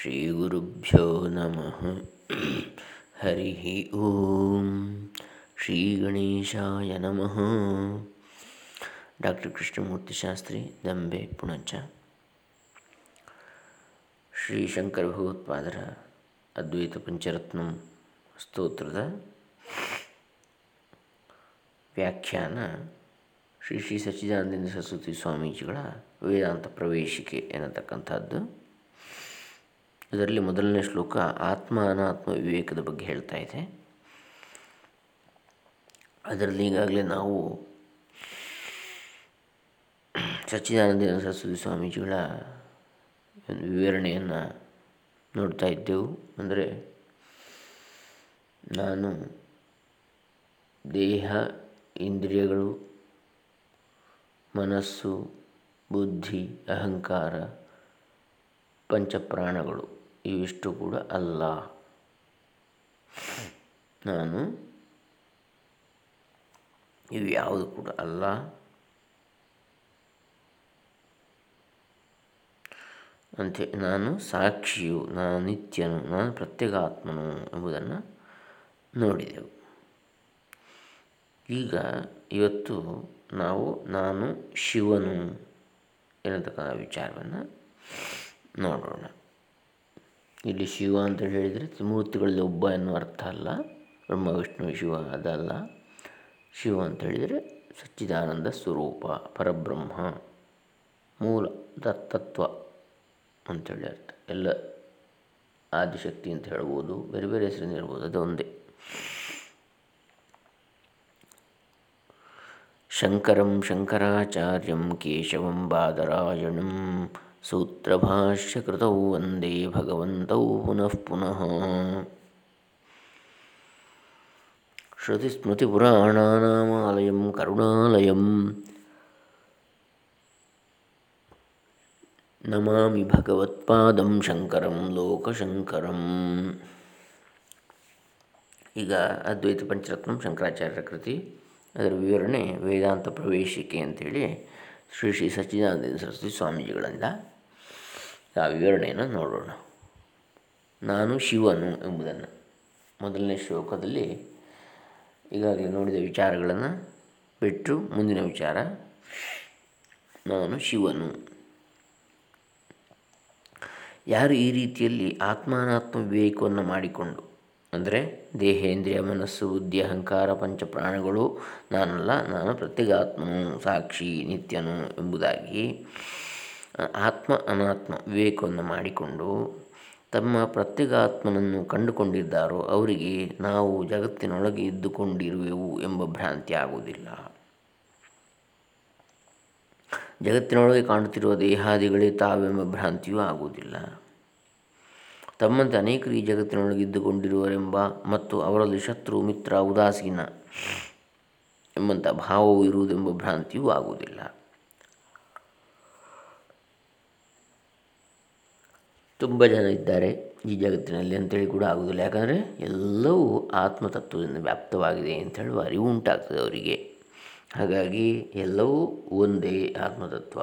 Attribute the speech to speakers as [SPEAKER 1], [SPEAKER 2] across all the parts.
[SPEAKER 1] ಶ್ರೀಗುರುಭ್ಯೋ ನಮಃ ಹರಿ ಓಂ ಶ್ರೀ ಗಣೇಶಾಯ ನಮಃ ಡಾಕ್ಟರ್ ಕೃಷ್ಣಮೂರ್ತಿ ಶಾಸ್ತ್ರಿ ದಂಬೆ ಪುಣಚ ಶ್ರೀ ಶಂಕರ ಭಗವತ್ಪಾದರ ಅದ್ವೈತ ಪಂಚರತ್ನ ಸ್ತೋತ್ರದ ವ್ಯಾಖ್ಯಾನ ಶ್ರೀ ಶ್ರೀ ಸಚ್ಚಿದಾನಂದ ಸರಸ್ವತಿ ಸ್ವಾಮೀಜಿಗಳ ವೇದಾಂತ ಪ್ರವೇಶಿಕೆ ಎನ್ನತಕ್ಕಂಥದ್ದು. ಇದರಲ್ಲಿ ಮೊದಲನೇ ಶ್ಲೋಕ ಆತ್ಮ ಅನಾತ್ಮ ವಿವೇಕದ ಬಗ್ಗೆ ಹೇಳ್ತಾ ಇದೆ. ಅದರಲ್ಲಿ ಈಗಾಗಲೇ ನಾವು ಸಚ್ಚಿದಾನಂದ ಸರಸ್ವತಿ ಸ್ವಾಮೀಜಿಗಳ ವಿವರಣೆಯನ್ನು ನೋಡ್ತಾ ಇದ್ದೆವು. ಅಂದರೆ ನಾನು ದೇಹ, ಇಂದ್ರಿಯಗಳು, ಮನಸ್ಸು, ಬುದ್ಧಿ, ಅಹಂಕಾರ, ಪಂಚಪ್ರಾಣಗಳು ಇವಿಷ್ಟು ಕೂಡ ಅಲ್ಲ. ನಾನು ಇವು ಯಾವುದು ಕೂಡ ಅಲ್ಲ. ಅಂತೆ ನಾನು ಸಾಕ್ಷಿಯು, ನಾನು ನಿತ್ಯನು, ನಾನು ಪ್ರತ್ಯೇಕಾತ್ಮನು ಎಂಬುದನ್ನು ನೋಡಿದೆವು. ಈಗ ಇವತ್ತು ನಾವು, ನಾನು ಶಿವನು ಎನ್ನತಕ್ಕಂಥ ವಿಚಾರವನ್ನು ನೋಡೋಣ. ಇಲ್ಲಿ ಶಿವ ಅಂತ ಹೇಳಿದರೆ ತ್ರಿಮೂರ್ತಿಗಳಲ್ಲಿ ಒಬ್ಬ ಎನ್ನುವ ಅರ್ಥ ಅಲ್ಲ. ಬ್ರಹ್ಮ, ವಿಷ್ಣು, ಶಿವ ಅದಲ್ಲ. ಶಿವ ಅಂತ ಹೇಳಿದರೆ ಸಚ್ಚಿದಾನಂದ ಸ್ವರೂಪ, ಪರಬ್ರಹ್ಮ, ಮೂಲ ತತ್ವ ಅಂಥೇಳಿ ಅರ್ಥ. ಎಲ್ಲ ಆದಿಶಕ್ತಿ ಅಂತ ಹೇಳ್ಬೋದು, ಬೇರೆ ಬೇರೆ ಹೆಸರಿಂದ ಹೇಳ್ಬೋದು ಅದೊಂದೇ ಶಂಕರಂ ಶಂಕರಾಚಾರ್ಯಂ ಕೇಶವಂ ಬಾದರಾಯಣಂ ಸೂತ್ರಭಾಷ್ಯಕೃತೌ ವಂದೇ ಭಗವಂತೌ ಪುನಃ ಪುನಃ. श्रुतिस्मृतिपुराणानामालयं ಕರುಣಾಲಯಂ. ನಮಾಮಿ ಭಗವತ್ಪಾದಂ ಶಂಕರಂ, ಲೋಕಶಂಕರಂ. ಈಗ ಅದ್ವೈತ ಪಂಚರತ್ನಂ ಶಂಕರಾಚಾರ್ಯರ ಕೃತಿ. ಅದರ ವಿವರಣೆ ವೇದಾಂತ ಪ್ರವೇಶಿಕೆ ಅಂಥೇಳಿ ಶ್ರೀ ಶ್ರೀ ಸಚ್ಚಿದಾನಂದ ಸರಸ್ವತಿ ಸ್ವಾಮೀಜಿಗಳಿಂದ. ಆ ವಿವರಣೆಯನ್ನು ನೋಡೋಣ. ನಾನು ಶಿವನು ಎಂಬುದನ್ನು. ಮೊದಲನೇ ಶ್ಲೋಕದಲ್ಲಿ ಈಗಾಗಲೇ ನೋಡಿದ ವಿಚಾರಗಳನ್ನು ಬಿಟ್ಟು ಮುಂದಿನ ವಿಚಾರ. ನಾನು ಶಿವನು. ಯಾರು ಈ ರೀತಿಯಲ್ಲಿ ಆತ್ಮಾನಾತ್ಮ ವಿವೇಕವನ್ನು ಮಾಡಿಕೊಂಡು, ಅಂದರೆ ದೇಹೇಂದ್ರಿಯ ಮನಸ್ಸು, ಬುದ್ಧಿ, ಅಹಂಕಾರ ಪಂಚಪ್ರಾಣಗಳು ನಾನಲ್ಲ, ನಾನು ಪ್ರತ್ಯೇಗಾತ್ಮನು, ಸಾಕ್ಷಿ, ನಿತ್ಯನು ಎಂಬುದಾಗಿ ಆತ್ಮ ಅನಾತ್ಮ ವಿವೇಕವನ್ನು ಮಾಡಿಕೊಂಡು ತಮ್ಮ ಪ್ರತ್ಯೇಕಾತ್ಮನನ್ನು ಕಂಡುಕೊಂಡಿದ್ದಾರೋ ಅವರಿಗೆ ನಾವು ಜಗತ್ತಿನೊಳಗೆ ಇದ್ದುಕೊಂಡಿರುವೆವು ಎಂಬ ಭ್ರಾಂತಿ ಆಗುವುದಿಲ್ಲ. ಜಗತ್ತಿನೊಳಗೆ ಕಾಣುತ್ತಿರುವ ದೇಹಾದಿಗಳೇ ತಾವೆಂಬ ಭ್ರಾಂತಿಯೂ ಆಗುವುದಿಲ್ಲ. ತಮ್ಮಂತೆ ಅನೇಕರು ಈ ಜಗತ್ತಿನೊಳಗೆ ಇದ್ದುಕೊಂಡಿರುವರೆಂಬ ಮತ್ತು ಅವರಲ್ಲಿ ಶತ್ರು, ಮಿತ್ರ, ಉದಾಸೀನ ಎಂಬಂಥ ಭಾವವು ಇರುವುದೆಂಬ ಭ್ರಾಂತಿಯೂ ಆಗುವುದಿಲ್ಲ. ತುಂಬ ಜನ ಇದ್ದಾರೆ ಈ ಜಗತ್ತಿನಲ್ಲಿ ಅಂತೇಳಿ ಕೂಡ ಆಗುವುದಿಲ್ಲ ಯಾಕಂದರೆ ಎಲ್ಲವೂ ಆತ್ಮತತ್ವದಿಂದ ವ್ಯಾಪ್ತವಾಗಿದೆ ಅಂತ ಹೇಳುವ ಅರಿವು ಉಂಟಾಗ್ತದೆ ಅವರಿಗೆ. ಹಾಗಾಗಿ ಎಲ್ಲವೂ ಒಂದೇ ಆತ್ಮತತ್ವ.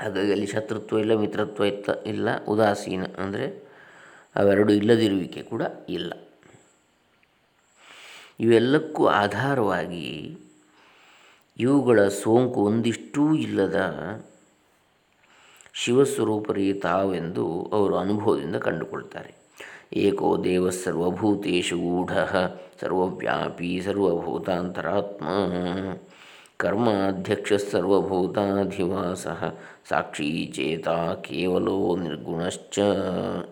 [SPEAKER 1] ಹಾಗಾಗಿ ಅಲ್ಲಿ ಶತ್ರುತ್ವ ಇಲ್ಲ, ಮಿತ್ರತ್ವ ಇತ್ತ, ಇಲ್ಲ, ಉದಾಸೀನ ಅಂದರೆ ಅವೆರಡು ಇಲ್ಲದಿರುವಿಕೆ ಕೂಡ ಇಲ್ಲ. ಇವೆಲ್ಲಕ್ಕೂ ಆಧಾರವಾಗಿ ಇವುಗಳ ಸೋಂಕು ಒಂದಿಷ್ಟೂ ಇಲ್ಲದ ಶಿವಸ್ವರೂಪರೇ ತಾವೆಂದು ಅವರು ಅನುಭವದಿಂದ ಕಂಡುಕೊಳ್ತಾರೆ. ಏಕೋ ದೇವ ಗೂಢ, ಸರ್ವವ್ಯಾಪಿ ಸರ್ವಭೂತಾಂತರಾತ್ಮ. ಸರ್ವಭೂತಾಧಿವಾಸ, ಸಾಕ್ಷಿ ಚೇತ ಕೇವಲೋ ನಿರ್ಗುಣಶ್ಚ.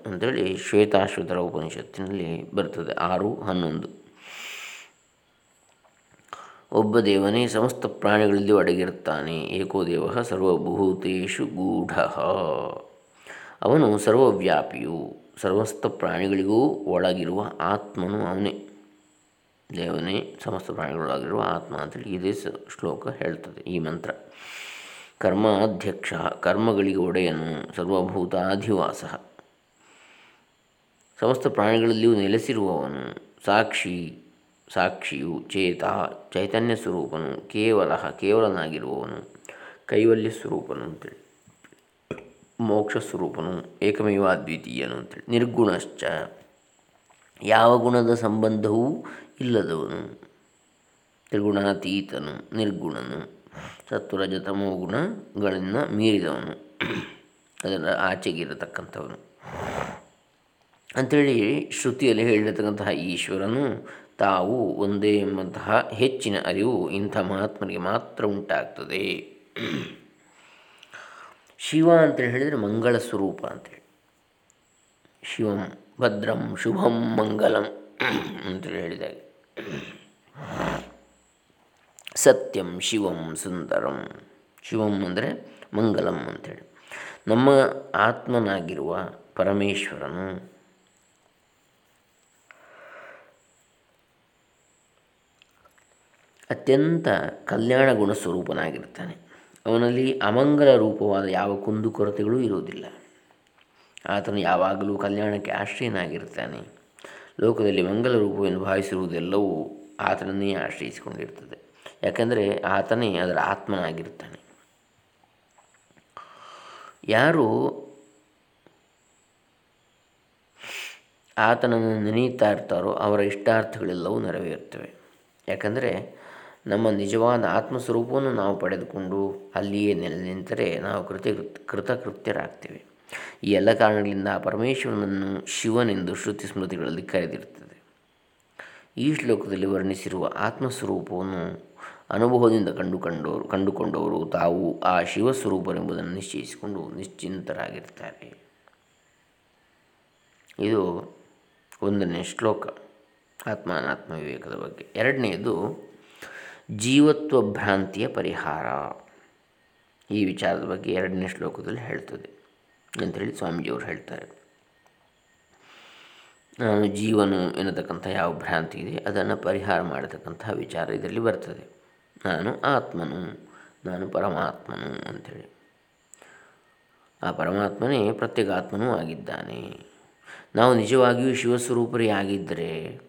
[SPEAKER 1] ಅಂತೇಳಿ ಶ್ವೇತಾಶ್ವತರ ಉಪನಿಷತ್ತಿನಲ್ಲಿ ಬರ್ತದೆ ಆರು ಹನ್ನೊಂದು. ಒಬ್ಬ ದೇವನೇ ಸಮಸ್ತ ಪ್ರಾಣಿಗಳಲ್ಲಿ ಅಡಗಿರುತ್ತಾನೆ. ಏಕೋ ದೇವ ಸರ್ವಭೂತೇಶು ಗೂಢ. ಅವನು ಸರ್ವವ್ಯಾಪಿಯು, ಸಮಸ್ತ ಪ್ರಾಣಿಗಳಿಗೂ ಒಳಗಿರುವ ಆತ್ಮನು ಅವನೇ. ದೇವನೇ, ಸಮಸ್ತ ಪ್ರಾಣಿಗಳೊಳಗಿರುವ ಆತ್ಮ ಅಂತೇಳಿ ಇದೇ ಶ್ಲೋಕ ಹೇಳ್ತದೆ ಈ ಮಂತ್ರ. ಕರ್ಮ ಅಧ್ಯಕ್ಷ ಕರ್ಮಗಳಿಗೆ ಒಡೆಯನು, ಸರ್ವಭೂತಾಧಿವಾಸ. ಸಮಸ್ತ ಪ್ರಾಣಿಗಳಲ್ಲಿಯೂ ನೆಲೆಸಿರುವವನು, ಸಾಕ್ಷಿ ಸಾಕ್ಷಿಯು ಚೇತ ಚೈತನ್ಯ ಸ್ವರೂಪನು ಕೇವಲ ಕೇವಲನಾಗಿರುವವನು, ಕೈವಲ್ಯ ಸ್ವರೂಪನು ಅಂತೇಳಿ. ಮೋಕ್ಷ ಸ್ವರೂಪನು ಏಕಮೇವ ಅದ್ವಿತೀಯನು ಅಂತೇಳಿ. ನಿರ್ಗುಣಶ್ಚ. ಯಾವ ಗುಣದ ಸಂಬಂಧವೂ ಇಲ್ಲದವನು. ತ್ರಿಗುಣಾತೀತನು, ನಿರ್ಗುಣನು. ಸತ್ವರಜತಮೋ ಗುಣಗಳನ್ನು ಮೀರಿದವನು. ಅದರ ಆಚೆಗಿರತಕ್ಕಂಥವನು. ಅಂಥೇಳಿ ಶ್ರುತಿಯಲ್ಲಿ ಹೇಳಿರತಕ್ಕಂತಹ ಈಶ್ವರನು ತಾವು ಒಂದೇ ಎಂಬಂತಹ ಹೆಚ್ಚಿನ ಅರಿವು ಇಂಥ ಮಹಾತ್ಮರಿಗೆ ಮಾತ್ರ ಉಂಟಾಗ್ತದೆ. ಶಿವ ಅಂತೇಳಿ ಹೇಳಿದರೆ ಮಂಗಳ ಸ್ವರೂಪ ಅಂತೇಳಿ. ಶಿವಂ ಭದ್ರಂ ಶುಭಂ ಮಂಗಲಂ ಅಂತೇಳಿ ಹೇಳಿದಾಗ. ಸತ್ಯಂ ಶಿವಂ ಸುಂದರಂ. ಶಿವಂ ಅಂದರೆ ಮಂಗಲಂ ಅಂಥೇಳಿ ನಮ್ಮ ಆತ್ಮನಾಗಿರುವ ಪರಮೇಶ್ವರನು ಅತ್ಯಂತ ಕಲ್ಯಾಣ ಗುಣ ಸ್ವರೂಪನಾಗಿರ್ತಾನೆ ಅವನಲ್ಲಿ ಅಮಂಗಲ ರೂಪವಾದ ಯಾವ ಕುಂದುಕೊರತೆಗಳೂ ಇರುವುದಿಲ್ಲ. ಆತನು ಯಾವಾಗಲೂ ಕಲ್ಯಾಣಕ್ಕೆ ಆಶ್ರಯನಾಗಿರ್ತಾನೆ ಲೋಕದಲ್ಲಿ ಮಂಗಲ ರೂಪವೆಂದು ಭಾವಿಸಿರುವುದೆಲ್ಲವೂ ಆತನನ್ನೇ ಆಶ್ರಯಿಸಿಕೊಂಡಿರ್ತದೆ ಯಾಕೆಂದರೆ ಆತನೇ ಅದರ ಆತ್ಮನಾಗಿರ್ತಾನೆ ಯಾರು ಆತನನ್ನು ನೆನೆಯುತ್ತಾ ಇರ್ತಾರೋ ಅವರ ಇಷ್ಟಾರ್ಥಗಳೆಲ್ಲವೂ ನೆರವೇರುತ್ತವೆ. ಯಾಕಂದರೆ ನಮ್ಮ ನಿಜವಾದ ಆತ್ಮಸ್ವರೂಪವನ್ನು ನಾವು ಪಡೆದುಕೊಂಡು ಅಲ್ಲಿಯೇ ನೆಲೆ ನಿಂತರೆ ನಾವು ಕೃತಿ ಕೃತಕೃತ್ಯರಾಗ್ತೇವೆ. ಈ ಎಲ್ಲ ಕಾರಣಗಳಿಂದ ಪರಮೇಶ್ವರನನ್ನು ಶಿವನೆಂದು ಶ್ರುತಿ ಸ್ಮೃತಿಗಳಲ್ಲಿ ಕರೆದಿರುತ್ತದೆ. ಈ ಶ್ಲೋಕದಲ್ಲಿ ವರ್ಣಿಸಿರುವ ಆತ್ಮಸ್ವರೂಪವನ್ನು ಅನುಭವದಿಂದ ಕಂಡುಕೊಂಡವರು ಕಂಡುಕೊಂಡವರು ತಾವು ಆ ಶಿವಸ್ವರೂಪರೆಂಬುದನ್ನು ನಿಶ್ಚಯಿಸಿಕೊಂಡು ನಿಶ್ಚಿಂತರಾಗಿರ್ತಾರೆ ಇದು ಒಂದನೇ ಶ್ಲೋಕ. ಆತ್ಮಾನಾತ್ಮ ವಿವೇಕದ ಬಗ್ಗೆ. ಎರಡನೆಯದು ಜೀವತ್ವ ಭ್ರಾಂತಿಯ ಪರಿಹಾರ. ಈ ವಿಚಾರದ ಬಗ್ಗೆ ಎರಡನೇ ಶ್ಲೋಕದಲ್ಲಿ ಹೇಳ್ತದೆ. ಅಂಥೇಳಿ ಸ್ವಾಮೀಜಿಯವರು ಹೇಳ್ತಾರೆ. ನಾನು ಜೀವನು ಎನ್ನತಕ್ಕಂಥ ಯಾವ ಭ್ರಾಂತಿ ಇದೆ, ಅದನ್ನು ಪರಿಹಾರ ಮಾಡತಕ್ಕಂತಹ ವಿಚಾರ ಇದರಲ್ಲಿ ಬರ್ತದೆ. ನಾನು ಆತ್ಮನು, ನಾನು ಪರಮಾತ್ಮನು ಅಂಥೇಳಿ. ಆ ಪರಮಾತ್ಮನೇ ಪ್ರತ್ಯೇಕಾತ್ಮನೂ ಆಗಿದ್ದಾನೆ. ನಾವು ನಿಜವಾಗಿಯೂ ಶಿವಸ್ವರೂಪರೇ ಆಗಿದ್ದರೆ,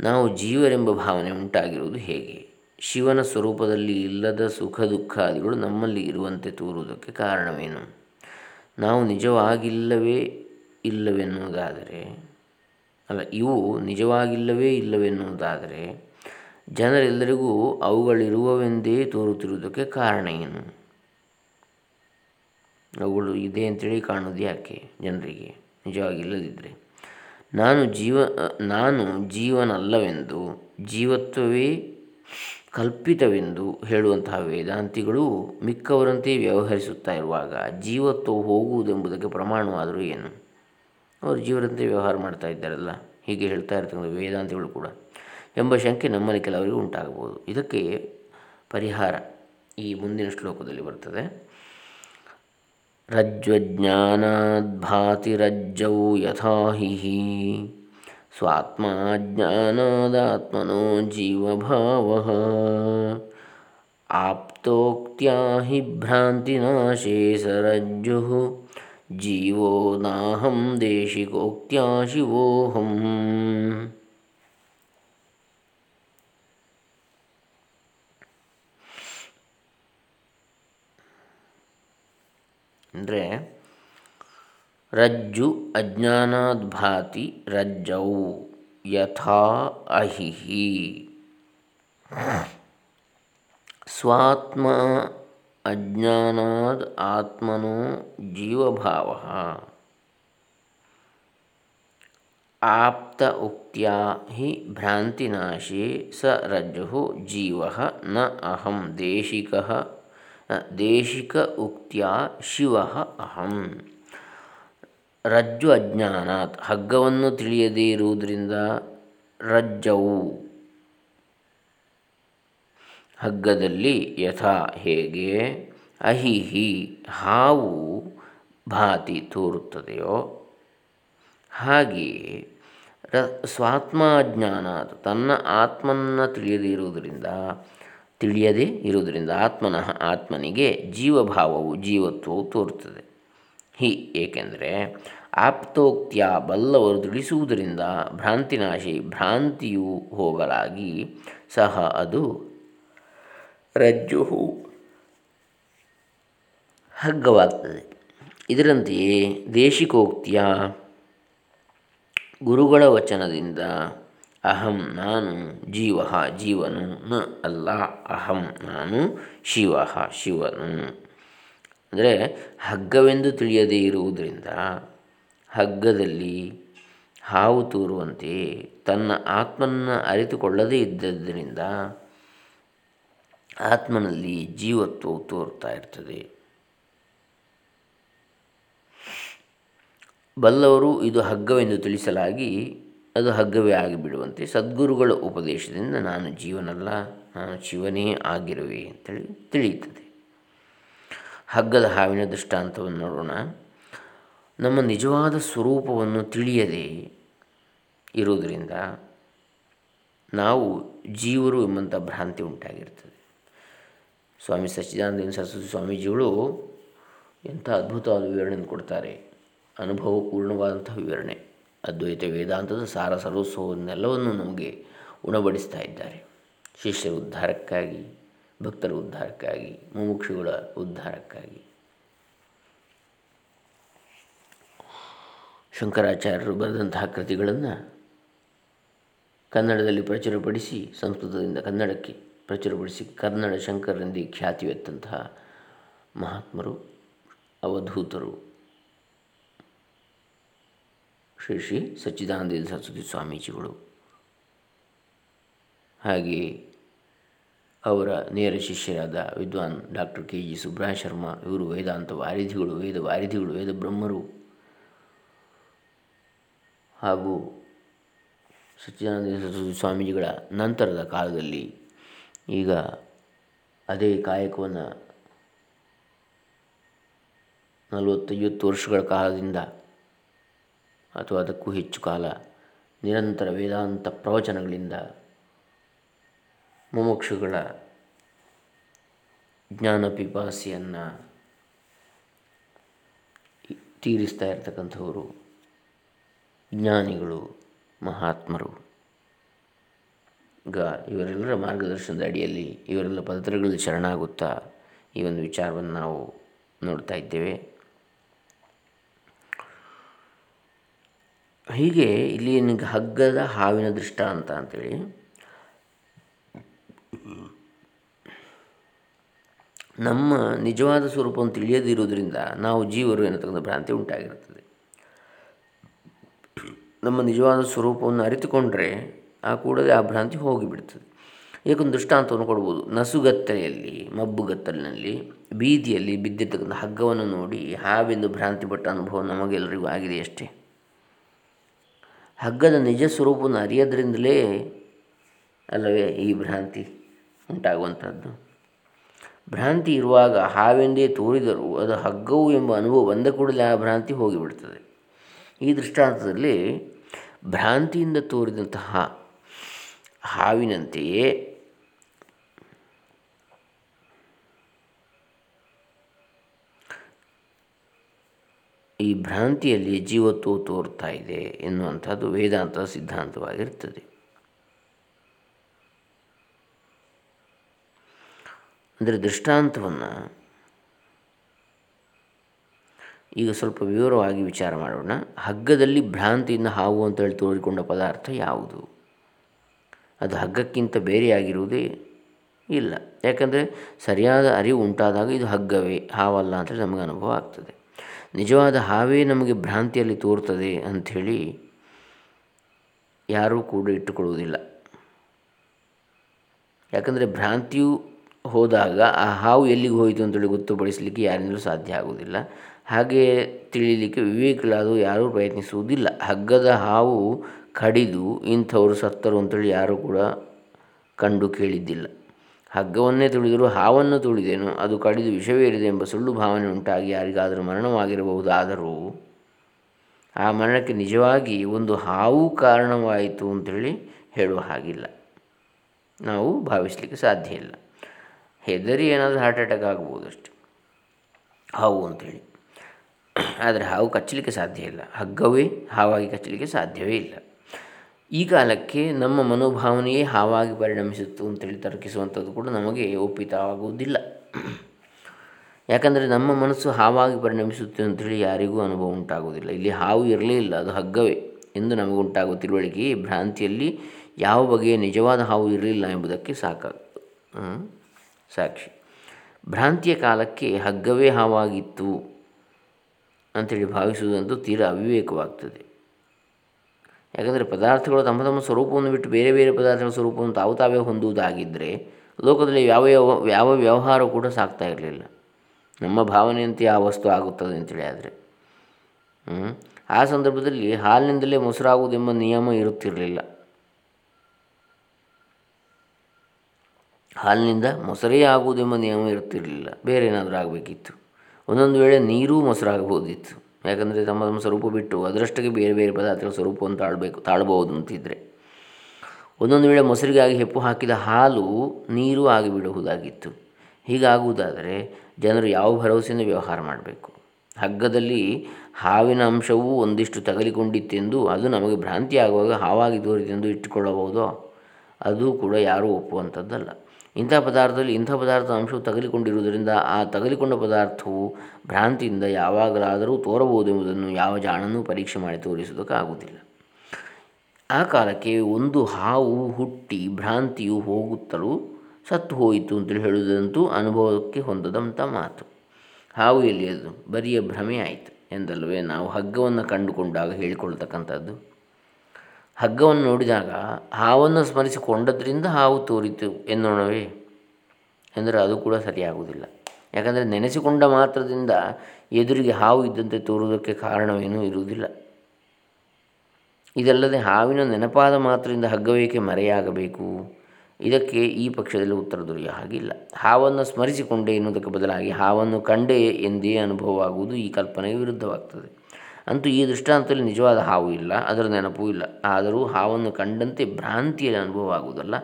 [SPEAKER 1] ನಾವು ಜೀವರೆಂಬ ಭಾವನೆ ಉಂಟಾಗಿರುವುದು ಹೇಗೆ? ಶಿವನ ಸ್ವರೂಪದಲ್ಲಿ ಇಲ್ಲದ ಸುಖ ದುಃಖಾದಿಗಳು ನಮ್ಮಲ್ಲಿ ಇರುವಂತೆ ತೋರುವುದಕ್ಕೆ ಕಾರಣವೇನು? ನಾವು ನಿಜವಾಗಿಲ್ಲವೇ ಇಲ್ಲವೆನ್ನುವುದಾದರೆ, ಅಲ್ಲ, ಇವು ನಿಜವಾಗಿಲ್ಲವೇ ಇಲ್ಲವೆನ್ನುವುದಾದರೆ ಜನರೆಲ್ಲರಿಗೂ ಅವುಗಳಿರುವವೆಂದೇ ತೋರುತ್ತಿರುವುದಕ್ಕೆ ಕಾರಣ ಏನು ಅವುಗಳು ಇದೆ ಅಂತೇಳಿ ಕಾಣೋದು ಯಾಕೆ ಜನರಿಗೆ? ನಿಜವಾಗಿಲ್ಲದಿದ್ದರೆ. ನಾನು ಜೀವ, ನಾನು ಜೀವನಲ್ಲವೆಂದು ಜೀವತ್ವವೇ ಕಲ್ಪಿತವೆಂದು ಹೇಳುವಂತಹ ವೇದಾಂತಿಗಳು ಮಿಕ್ಕವರಂತೆ ವ್ಯವಹರಿಸುತ್ತಾ ಇರುವಾಗ ಜೀವತ್ತು ಹೋಗುವುದೆಂಬುದಕ್ಕೆ ಪ್ರಮಾಣವಾದರೂ ಏನು? ಅವರು ಜೀವರಂತೆ ವ್ಯವಹಾರ ಮಾಡ್ತಾ ಇದ್ದಾರಲ್ಲ, ಹೀಗೆ ಹೇಳ್ತಾ ಇರ್ತಕ್ಕಂಥ ವೇದಾಂತಿಗಳು ಕೂಡ. ಎಂಬ ಶಂಕೆ ನಮ್ಮಲ್ಲಿ ಕೆಲವರಿಗೆ ಉಂಟಾಗಬಹುದು. ಇದಕ್ಕೆ ಪರಿಹಾರ ಈ ಮುಂದಿನ ಶ್ಲೋಕದಲ್ಲಿ ಬರ್ತದೆ. ರಜ್ಜ್ಞಾನಾದ್ಭಾತಿ ರಜ್ಜೌ ಯಥಾ ಹಿ स्वात्माज्ञानादात्मनो जीवभावः आप्तोक्त्या हि भ्रान्तिनाशे सरज्जुः जीवो नाहं देशिकोक्त्या शिवोऽहम् ಅಂದರೆ ರಜ್ಜು ಅಜ್ಞಾನಾದ್ಭಾತಿ ರಜ್ಜೌ ಯಥಾ ಅಹಿಹಿ ಸ್ವಾತ್ಮ ಅಜ್ಞಾನಾದ್ ಆತ್ಮನೋ ಜೀವಭಾವ ಆಪ್ತ ಉಕ್ತ್ಯಾ ಹಿ ಭ್ರಾಂತಿನಾಶೇ ಸ ರಜ್ಜು ಜೀವ ನ ಅಹಂ ದೇಶಿಕ ದೇಶಿಕ ಉಕ್ತ್ಯಾ ಶಿವ ಅಹಂ ರಜ್ಜು ಅಜ್ಞಾನಾತ್. ಹಗ್ಗವನ್ನು ತಿಳಿಯದೇ ಇರುವುದರಿಂದ ರಜ್ಜವು ಹಗ್ಗದಲ್ಲಿ ಯಥಾ ಹೇಗೆ? ಅಹಿಹಿ ಹಾವು ಭಾತಿ ತೋರುತ್ತದೆಯೋ? ಹಾಗೆಯೇ ರ ಸ್ವಾತ್ಮಾಜ್ಞಾನಾತ್ ತನ್ನ ಆತ್ಮನ ತಿಳಿಯದೇ ಇರುವುದರಿಂದ ತಿಳಿಯದೇ ಇರುವುದರಿಂದ ಆತ್ಮನಃ ಆತ್ಮನಿಗೆ ಜೀವಭಾವವು, ಜೀವತ್ವವು ತೋರುತ್ತದೆ. ಹಿ, ಏಕೆಂದರೆ ಆಪ್ತೋಕ್ತಿಯ ಬಲ್ಲವರು ದುಡಿಸುವುದರಿಂದ ಭ್ರಾಂತಿನಾಶಿ ಭ್ರಾಂತಿಯು ಹೋಗಲಾಗಿ ಸಹ ಅದು ರಜ್ಜು ಹಗ್ಗವಾಗ್ತದೆ. ಇದರಂತೆಯೇ ದೇಶಿಕೋಕ್ತಿಯ ಗುರುಗಳ ವಚನದಿಂದ ಅಹಂ ನಾನು ಜೀವ ಜೀವನು ನ ಅಲ್ಲ ಅಹಂ ನಾನು ಶಿವ ಶಿವನು. ಅಂದರೆ ಹಗ್ಗವೆಂದು ತಿಳಿಯದೇ ಇರುವುದರಿಂದ ಹಗ್ಗದಲ್ಲಿ ಹಾವು ತೂರುವಂತೆ ತನ್ನ ಆತ್ಮನ ಅರಿತುಕೊಳ್ಳದೇ ಇದ್ದದ್ದರಿಂದ ಆತ್ಮನಲ್ಲಿ ಜೀವತ್ವವು ತೋರ್ತಾ ಇರ್ತದೆ. ಬಲ್ಲವರು ಇದು ಹಗ್ಗವೆಂದು ತಿಳಿಸಲಾಗಿ ಅದು ಹಗ್ಗವೇ ಆಗಿಬಿಡುವಂತೆ. ಸದ್ಗುರುಗಳ ಉಪದೇಶದಿಂದ ನಾನು ಜೀವನಲ್ಲ, ನಾನು ಶಿವನೇ ಆಗಿರುವೆ ಅಂತೇಳಿ ತಿಳಿಯುತ್ತದೆ. ಹಗ್ಗದ ಹಾವಿನ ದೃಷ್ಟಾಂತವನ್ನು ನೋಡೋಣ. ನಮ್ಮ ನಿಜವಾದ ಸ್ವರೂಪವನ್ನು ತಿಳಿಯದೆ ಇರುವುದರಿಂದ ನಾವು ಜೀವರು ಎಂಬಂಥ ಭ್ರಾಂತಿ ಉಂಟಾಗಿರ್ತದೆ. ಸ್ವಾಮಿ ಸಚ್ಚಿದಾನಂದ ಸರಸ್ವತಿ ಸ್ವಾಮೀಜಿಗಳು ಎಂಥ ಅದ್ಭುತವಾದ ವಿವರಣೆಯನ್ನು ಕೊಡ್ತಾರೆ. ಅನುಭವಪೂರ್ಣವಾದಂಥ ವಿವರಣೆ. ಅದ್ವೈತ ವೇದಾಂತದ ಸಾರ ಸರ್ವಸ್ವವನ್ನೆಲ್ಲವನ್ನು ನಮಗೆ ಉಣಬಡಿಸ್ತಾ ಇದ್ದಾರೆ. ಶಿಷ್ಯ ಉದ್ಧಾರಕ್ಕಾಗಿ ಭಕ್ತರ ಉದ್ಧಾರಕ್ಕಾಗಿ, ಮುಮುಕ್ಷುಗಳ ಉದ್ಧಾರಕ್ಕಾಗಿ. ಶಂಕರಾಚಾರ್ಯರು ಬರೆದಂತಹ ಕೃತಿಗಳನ್ನು ಕನ್ನಡದಲ್ಲಿ ಪ್ರಚುರಪಡಿಸಿ, ಸಂಸ್ಕೃತದಿಂದ ಕನ್ನಡಕ್ಕೆ ಪ್ರಚುರಪಡಿಸಿ ಕನ್ನಡ ಶಂಕರರೆಂದೇ ಖ್ಯಾತಿವೆತ್ತಂತಹ ಮಹಾತ್ಮರು, ಅವಧೂತರು. ಶ್ರೀ ಶ್ರೀ ಸಚ್ಚಿದಾನಂದ ಸರಸ್ವತಿ ಸ್ವಾಮೀಜಿಗಳು. ಹಾಗೆಯೇ ಅವರ ನೇರ ಶಿಷ್ಯರಾದ ವಿದ್ವಾನ್ ಡಾಕ್ಟರ್ ಕೆ ಜಿ ಸುಬ್ರಹ ಶರ್ಮಾ, ಇವರು ವೇದಾಂತ ವಾರಿಧಿಗಳು, ವೇದ ವಾರಿಧಿಗಳು, ವೇದ ಬ್ರಹ್ಮರು ಹಾಗೂ ಸಚ್ಚಿದಾನಂದ ಸ್ವಾಮೀಜಿಗಳ ನಂತರದ ಕಾಲದಲ್ಲಿ ಈಗ ಅದೇ ಕಾಯಕವನ್ನು ನಲವತ್ತೈವತ್ತು ವರ್ಷಗಳ ಕಾಲದಿಂದ ಅಥವಾ ಅದಕ್ಕೂ ಹೆಚ್ಚು ಕಾಲ ನಿರಂತರ ವೇದಾಂತ ಪ್ರವಚನಗಳಿಂದ ಮುಮುಕ್ಷುಗಳ ಜ್ಞಾನ ಪಿಪಾಸಿಯನ್ನು ತೀರಿಸ್ತಾ ಇರ್ತಕ್ಕಂಥವರು ಜ್ಞಾನಿಗಳು, ಮಹಾತ್ಮರು. ಈಗ ಇವರೆಲ್ಲರ ಮಾರ್ಗದರ್ಶನದ ಅಡಿಯಲ್ಲಿ ಇವರೆಲ್ಲ ಪದತ್ರಗಳಲ್ಲಿ ಶರಣಾಗುತ್ತಾ ಈ ಒಂದು ವಿಚಾರವನ್ನು ನಾವು ನೋಡ್ತಾ ಇದ್ದೇವೆ. ಹೀಗೆ ಇಲ್ಲಿ ಹಗ್ಗದ ಹಾವಿನ ದೃಷ್ಟ ಅಂತ ಅಂತೇಳಿ ನಮ್ಮ ನಿಜವಾದ ಸ್ವರೂಪವನ್ನು ತಿಳಿಯದಿರುವುದರಿಂದ ನಾವು ಜೀವರು ಎನ್ನತಕ್ಕಂಥ ಭ್ರಾಂತಿ ಉಂಟಾಗಿರುತ್ತದೆ. ನಮ್ಮ ನಿಜವಾದ ಸ್ವರೂಪವನ್ನು ಅರಿತುಕೊಂಡರೆ ಆ ಕೂಡಲೇ ಆ ಭ್ರಾಂತಿ ಹೋಗಿಬಿಡ್ತದೆ. ಏಕೊಂದು ದೃಷ್ಟಾಂತವನ್ನು ಕೊಡ್ಬೋದು. ನಸುಗತ್ತಲೆಯಲ್ಲಿ ಮಬ್ಬುಗತ್ತಲಿನಲ್ಲಿ, ಬೀದಿಯಲ್ಲಿ ಬಿದ್ದಿರ್ತಕ್ಕಂಥ ಹಗ್ಗವನ್ನು ನೋಡಿ ಹಾವೆಂದು ಭ್ರಾಂತಿ ಪಟ್ಟ ಅನುಭವ ನಮಗೆಲ್ಲರಿಗೂ ಆಗಿದೆ ಅಷ್ಟೇ. ಹಗ್ಗದ ನಿಜ ಸ್ವರೂಪವನ್ನು ಅರಿಯೋದ್ರಿಂದಲೇ ಅಲ್ಲವೇ ಈ ಭ್ರಾಂತಿ ಉಂಟಾಗುವಂಥದ್ದು ಭ್ರಾಂತಿ ಇರುವಾಗ ಹಾವೆಂದೇ ತೋರಿದರೂ ಅದು ಹಗ್ಗವು ಎಂಬ ಅನುಭವ ಬಂದ ಕೂಡಲೇ ಆ ಭ್ರಾಂತಿ ಹೋಗಿಬಿಡ್ತದೆ. ಈ ದೃಷ್ಟಾಂತದಲ್ಲಿ ಭ್ರಾಂತಿಯಿಂದ ತೋರಿದಂತಹ ಹಾವಿನಂತೆಯೇ ಈ ಭ್ರಾಂತಿಯಲ್ಲಿ ಜೀವತ್ವ ತೋರ್ತಾ ಇದೆ ಎನ್ನುವಂಥದ್ದು ವೇದಾಂತ ಸಿದ್ಧಾಂತವಾಗಿರ್ತದೆ. ಅಂದರೆ ದೃಷ್ಟಾಂತವನ್ನು ಈಗ ಸ್ವಲ್ಪ ವಿವರವಾಗಿ ವಿಚಾರ ಮಾಡೋಣ. ಹಗ್ಗದಲ್ಲಿ ಭ್ರಾಂತಿಯಿಂದ ಹಾವು ಅಂತೇಳಿ ತೋರಿಕೊಂಡ ಪದಾರ್ಥ ಯಾವುದು? ಅದು ಹಗ್ಗಕ್ಕಿಂತ ಬೇರೆಯಾಗಿರುವುದೇ ಇಲ್ಲ. ಯಾಕಂದರೆ ಸರಿಯಾದ ಅರಿವು ಉಂಟಾದಾಗ ಇದು ಹಗ್ಗವೇ, ಹಾವಲ್ಲ ಅಂತೇಳಿ ನಮಗೆ ಅನುಭವ ಆಗ್ತದೆ. ನಿಜವಾದ ಹಾವೇ ನಮಗೆ ಭ್ರಾಂತಿಯಲ್ಲಿ ತೋರ್ತದೆ ಅಂಥೇಳಿ ಯಾರೂ ಕೂಡ ಇಟ್ಟುಕೊಳ್ಳುವುದಿಲ್ಲ. ಯಾಕಂದರೆ ಭ್ರಾಂತಿಯು ಹೋದಾಗ ಆ ಹಾವು ಎಲ್ಲಿಗೆ ಹೋಯಿತು ಅಂತೇಳಿ ಗೊತ್ತುಪಡಿಸಲಿಕ್ಕೆ ಯಾರಿಂದಲೂ ಸಾಧ್ಯ ಆಗುವುದಿಲ್ಲ. ಹಾಗೆ ತಿಳಿಯಲಿಕ್ಕೆ ವಿವೇಕಲಾದರೂ ಯಾರೂ ಪ್ರಯತ್ನಿಸುವುದಿಲ್ಲ. ಹಗ್ಗದ ಹಾವು ಕಡಿದು ಇಂಥವರು ಸತ್ತರು ಅಂತೇಳಿ ಯಾರೂ ಕೂಡ ಕಂಡು ಕೇಳಿದ್ದಿಲ್ಲ. ಹಗ್ಗವನ್ನೇ ತುಳಿದರೂ ಹಾವನ್ನು ತುಳಿದೇನು, ಅದು ಕಡಿದು ವಿಷವೇರಿದೆ ಎಂಬ ಸುಳ್ಳು ಭಾವನೆ ಉಂಟಾಗಿ ಯಾರಿಗಾದರೂ ಮರಣವಾಗಿರಬಹುದಾದರೂ ಆ ಮರಣಕ್ಕೆ ನಿಜವಾಗಿ ಒಂದು ಹಾವು ಕಾರಣವಾಯಿತು ಅಂಥೇಳಿ ಹೇಳುವ ಹಾಗಿಲ್ಲ. ನಾವು ಭಾವಿಸಲಿಕ್ಕೆ ಸಾಧ್ಯ ಇಲ್ಲ. ಹೆದರಿ ಏನಾದರೂ ಹಾರ್ಟ್ ಅಟ್ಯಾಕ್ ಆಗ್ಬೋದು ಅಷ್ಟೆ. ಹಾವು ಅಂಥೇಳಿ ಆದರೆ ಹಾವು ಕಚ್ಚಲಿಕ್ಕೆ ಸಾಧ್ಯ ಇಲ್ಲ. ಹಗ್ಗವೇ ಹಾವಾಗಿ ಕಚ್ಚಲಿಕ್ಕೆ ಸಾಧ್ಯವೇ ಇಲ್ಲ. ಈ ಕಾಲಕ್ಕೆ ನಮ್ಮ ಮನೋಭಾವನೆಯೇ ಹಾವಾಗಿ ಪರಿಣಮಿಸಿತ್ತು ಅಂತೇಳಿ ತರ್ಕಿಸುವಂಥದ್ದು ಕೂಡ ನಮಗೆ ಒಪ್ಪಿತವಾಗುವುದಿಲ್ಲ ಯಾಕಂದರೆ ನಮ್ಮ ಮನಸ್ಸು ಹಾವಾಗಿ ಪರಿಣಮಿಸುತ್ತೆ ಅಂಥೇಳಿ ಯಾರಿಗೂ ಅನುಭವ ಉಂಟಾಗುವುದಿಲ್ಲ. ಇಲ್ಲಿ ಹಾವು ಇರಲೇ ಇಲ್ಲ, ಅದು ಹಗ್ಗವೇ ಎಂದು ನಮಗುಂಟಾಗುವ ತಿಳುವಳಿಕೆ ಭ್ರಾಂತಿಯಲ್ಲಿ ಯಾವ ಬಗೆಯ ನಿಜವಾದ ಹಾವು ಇರಲಿಲ್ಲ ಎಂಬುದಕ್ಕೆ ಸಾಕ ಸಾಕ್ಷಿ. ಭ್ರಾಂತಿಯ ಕಾಲಕ್ಕೆ ಹಗ್ಗವೇ ಹಾವಾಗಿತ್ತು ಅಂಥೇಳಿ ಭಾವಿಸುವುದಂತೂ ತೀರಾ ಅವಿವೇಕವಾಗ್ತದೆ. ಯಾಕಂದರೆ ಪದಾರ್ಥಗಳು ತಮ್ಮ ತಮ್ಮ ಸ್ವರೂಪವನ್ನು ಬಿಟ್ಟು ಬೇರೆ ಬೇರೆ ಪದಾರ್ಥಗಳ ಸ್ವರೂಪವನ್ನು ತಾವು ತಾವೇ ಹೊಂದುವುದಾಗಿದ್ದರೆ ಲೋಕದಲ್ಲಿ ಯಾವ ಯಾವ ಯಾವ ವ್ಯವಹಾರ ಕೂಡ ಸಾಕ್ತಾ ಇರಲಿಲ್ಲ. ನಮ್ಮ ಭಾವನೆಯಂತೆ ಆ ವಸ್ತು ಆಗುತ್ತದೆ ಅಂತೇಳಿ ಆದರೆ. ಆ ಸಂದರ್ಭದಲ್ಲಿ ಹಾಲಿನಿಂದಲೇ ಮೊಸರಾಗುವುದೆಂಬ ನಿಯಮ ಇರುತ್ತಿರಲಿಲ್ಲ. ಹಾಲಿನಿಂದ ಮೊಸರೇ ಆಗುವುದೆಂಬ ನಿಯಮ ಇರುತ್ತಿರಲಿಲ್ಲ. ಬೇರೆ ಏನಾದರೂ ಆಗಬೇಕಿತ್ತು. ಒಂದೊಂದು ವೇಳೆ ನೀರೂ ಮೊಸರಾಗಬಹುದಿತ್ತು ಯಾಕಂದರೆ ತಮ್ಮ ತಮ್ಮ ಸ್ವರೂಪ ಬಿಟ್ಟು ಅದರಷ್ಟಕ್ಕೆ ಬೇರೆ ಬೇರೆ ಪದಾರ್ಥಗಳ ಸ್ವರೂಪವನ್ನು ತಾಳಬೇಕು, ತಾಳಬಹುದು ಅಂತಿದ್ದರೆ ಒಂದೊಂದು ವೇಳೆ ಮೊಸರಿಗಾಗಿ ಹೆಪ್ಪು ಹಾಕಿದ ಹಾಲು ನೀರು ಆಗಿಬಿಡುವುದಾಗಿತ್ತು ಹೀಗಾಗುವುದಾದರೆ ಜನರು ಯಾವ ಭರವಸೆಯಿಂದ ವ್ಯವಹಾರ ಮಾಡಬೇಕು? ಹಗ್ಗದಲ್ಲಿ ಹಾವಿನ ಅಂಶವೂ ಒಂದಿಷ್ಟು ತಗಲಿಕೊಂಡಿತ್ತೆಂದು ಅದು ನಮಗೆ ಭ್ರಾಂತಿ ಆಗುವಾಗ ಹಾವಾಗಿ ತೋರಿತೆಂದು ಇಟ್ಟುಕೊಳ್ಳಬಹುದೋ? ಅದು ಕೂಡ ಯಾರೂ ಒಪ್ಪುವಂಥದ್ದಲ್ಲ. ಇಂಥ ಪದಾರ್ಥದಲ್ಲಿ ಇಂಥ ಪದಾರ್ಥದ ಅಂಶವು ತಗಲಿಕೊಂಡಿರುವುದರಿಂದ ಆ ತಗಲಿಕೊಂಡ ಪದಾರ್ಥವು ಭ್ರಾಂತಿಯಿಂದ ಯಾವಾಗಲಾದರೂ ತೋರಬಹುದೆಂಬುದನ್ನು ಯಾವ ಜಾಣನೂ ಪರೀಕ್ಷೆ ಮಾಡಿ ತೋರಿಸುವುದಕ್ಕಾಗುವುದಿಲ್ಲ ಆ ಕಾಲಕ್ಕೆ ಒಂದು ಹಾವು ಹುಟ್ಟಿ ಭ್ರಾಂತಿಯು ಹೋಗುತ್ತಲೂ ಸತ್ತು ಹೋಯಿತು ಅಂತೇಳಿ ಹೇಳುವುದಂತೂ ಅನುಭವಕ್ಕೆ ಹೊಂದದಂಥ ಮಾತು. ಹಾವು ಎಲ್ಲಿಯದು? ಬರಿಯ ಭ್ರಮೆ ಆಯಿತು ಎಂದಲ್ವೇ ನಾವು ಹಗ್ಗವನ್ನು ಕಂಡುಕೊಂಡಾಗ ಹೇಳಿಕೊಳ್ತಕ್ಕಂಥದ್ದು ಹಗ್ಗವನ್ನು ನೋಡಿದಾಗ ಹಾವನ್ನು ಸ್ಮರಿಸಿಕೊಂಡದ್ರಿಂದ ಹಾವು ತೋರಿತು ಎನ್ನೋಣವೇ ಎಂದರೆ ಅದು ಕೂಡ ಸರಿಯಾಗುವುದಿಲ್ಲ. ಯಾಕಂದರೆ ನೆನೆಸಿಕೊಂಡ ಮಾತ್ರದಿಂದ ಎದುರಿಗೆ ಹಾವು ಇದ್ದಂತೆ ತೋರುವುದಕ್ಕೆ ಕಾರಣವೇನೂ ಇರುವುದಿಲ್ಲ. ಇದಲ್ಲದೆ ಹಾವಿನ ನೆನಪಾದ ಮಾತ್ರದಿಂದ ಹಗ್ಗವೇಕೆ ಮರೆಯಾಗಬೇಕು? ಇದಕ್ಕೆ ಈ ಪಕ್ಷದಲ್ಲಿ ಉತ್ತರ ದೊರೆಯುವ ಹಾಗಿಲ್ಲ. ಹಾವನ್ನು ಸ್ಮರಿಸಿಕೊಂಡೆ ಎನ್ನುವುದಕ್ಕೆ ಬದಲಾಗಿ ಹಾವನ್ನು ಕಂಡೆ ಎಂದೇ ಅನುಭವವಾಗುವುದು ಈ ಕಲ್ಪನೆಗೆ ವಿರುದ್ಧವಾಗ್ತದೆ. ಅಂತೂ ಈ ದೃಷ್ಟಾಂತದಲ್ಲಿ ನಿಜವಾದ ಹಾವು ಇಲ್ಲ, ಅದರ ನೆನಪೂ ಇಲ್ಲ. ಆದರೂ ಹಾವನ್ನು ಕಂಡಂತೆ ಭ್ರಾಂತಿಯಲ್ಲಿ ಅನುಭವ ಆಗುವುದಲ್ಲ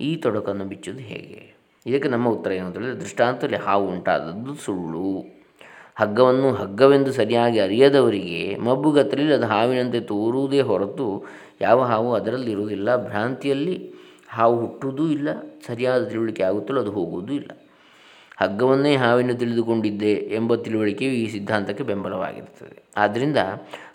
[SPEAKER 1] ಈ ತೊಡಕನ್ನು ಬಿಚ್ಚುವುದು ಹೇಗೆ? ಇದಕ್ಕೆ ನಮ್ಮ ಉತ್ತರ ಏನು ಅಂತ ಹೇಳಿದರೆ ದೃಷ್ಟಾಂತದಲ್ಲಿ ಹಾವು ಉಂಟಾದದ್ದು ಸುಳ್ಳು. ಹಗ್ಗವನ್ನು ಹಗ್ಗವೆಂದು ಸರಿಯಾಗಿ ಅರಿಯದವರಿಗೆ ಮಬ್ಬುಗತ್ತಲಿಲ್ಲ ಅದು ಹಾವಿನಂತೆ ತೋರುವುದೇ ಹೊರತು ಯಾವ ಹಾವು ಅದರಲ್ಲಿ ಇರುವುದಿಲ್ಲ. ಭ್ರಾಂತಿಯಲ್ಲಿ ಹಾವು ಹುಟ್ಟುವುದೂ ಇಲ್ಲ, ಸರಿಯಾದ ತಿಳುವಳಿಕೆ ಆಗುತ್ತಲೋ ಅದು ಹೋಗುವುದೂ ಇಲ್ಲ. ಹಗ್ಗವನ್ನೇ ಹಾವೆಂದು ತಿಳಿದುಕೊಂಡಿದ್ದೆ ಎಂಬ ತಿಳುವಳಿಕೆಯು ಈ ಸಿದ್ಧಾಂತಕ್ಕೆ ಬೆಂಬಲವಾಗಿರುತ್ತದೆ. ಆದ್ದರಿಂದ